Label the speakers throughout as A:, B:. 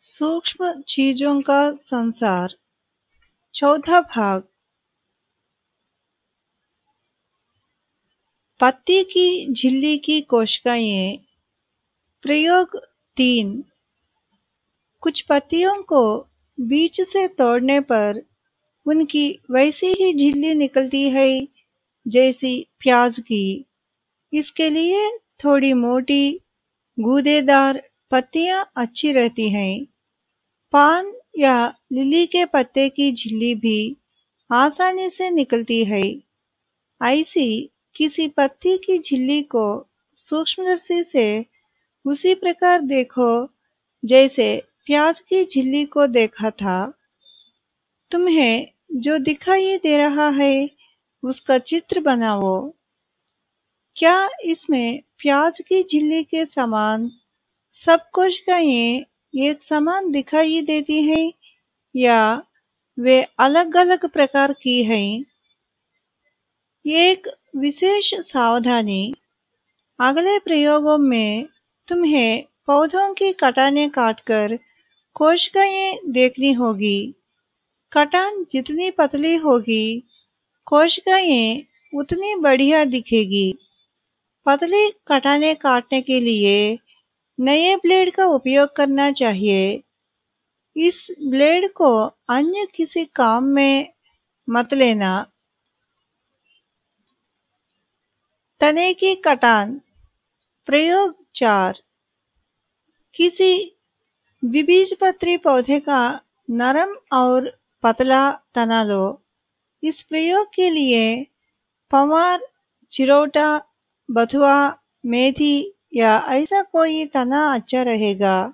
A: सूक्ष्म चीज़ों का संसार। चौथा भाग। पत्ती की झिल्ली की कोशिकाएँ। प्रयोग तीन। कुछ पत्तियों को बीच से तोड़ने पर उनकी वैसी ही झिल्ली निकलती है, जैसी प्याज की। इसके लिए थोड़ी मोटी, गूदेदार पत्तियाँ अच्छी रहती हैं। पान या लिली के पत्ते की झिल्ली भी आसानी से निकलती है। ऐसी किसी पत्ती की झिल्ली को सूक्ष्मदर्शी से उसी प्रकार देखो, जैसे प्याज की झिल्ली को देखा था। तुम्हें जो दिखाई दे रहा है, उसका चित्र बनाओ। क्या इसमें प्याज की झिल्ली के समान सब कोशिकाएँ एक समान दिखाई देती हैं, या वे अलग-अलग प्रकार की हैं? एक विशेष सावधानी। अगले प्रयोगों में तुम्हें पौधों की कटाने काटकर कोशिकाएँ देखनी होगी। कटान जितनी पतली होगी, कोशिकाएँ उतनी बढ़िया दिखेगी। पतली कटाने काटने के लिए नए ब्लेड का उपयोग करना चाहिए। इस ब्लेड को अन्य किसी काम में मत लेना। तने की कटान, प्रयोग चार। किसी विबीजपत्री पौधे का नरम और पतला तना लो। इस प्रयोग के लिए पवार, चिरोटा, बथुआ, मेथी या ऐसा कोई तना अच्छा रहेगा?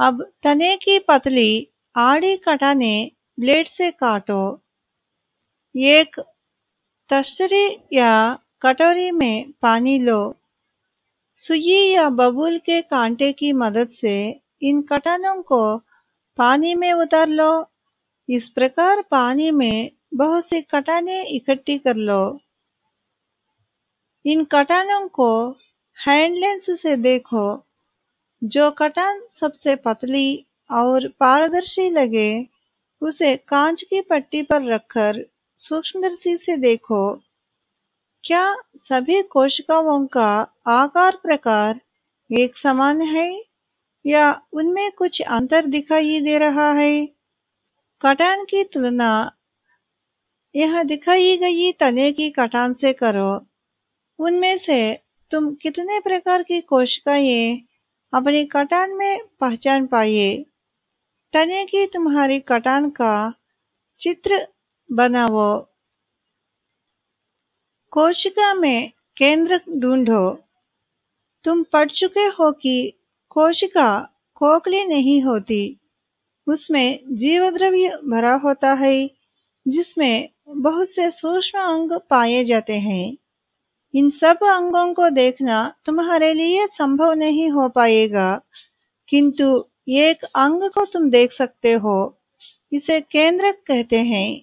A: अब तने की पतली आड़ी कटाने ब्लेड से काटो। एक तस्तरी या कटोरी में पानी लो। सुई या बबूल के कांटे की मदद से इन कटानों को पानी में उतार लो। इस प्रकार पानी में बहुत सी कटाने इकट्ठी कर लो। इन कटानों को हैंड लेंस से देखो, जो कटान सबसे पतली और पारदर्शी लगे, उसे कांच की पट्टी पर रखकर सूक्ष्मदर्शी से देखो। क्या सभी कोशिकाओं का आकार प्रकार एक समान है, या उनमें कुछ अंतर दिखाई दे रहा है? कटान की तुलना यह दिखाई गई तने की कटान से करो। उनमें से तुम कितने प्रकार की कोशिकाएँ अपनी कटान में पहचान पाइए तने की तुम्हारी कटान का चित्र बनाओ। कोशिका में केंद्र ढूंढो। तुम पढ़ चुके हो कि कोशिका खोखली नहीं होती। उसमें जीव द्रव्य भरा होता है, जिसमें बहुत से सूक्ष्म अंग पाए जाते हैं। इन सब अंगों को देखना तुम्हारे लिए संभव नहीं हो पाएगा। किंतु एक अंग को तुम देख सकते हो। इसे केंद्र कहते हैं।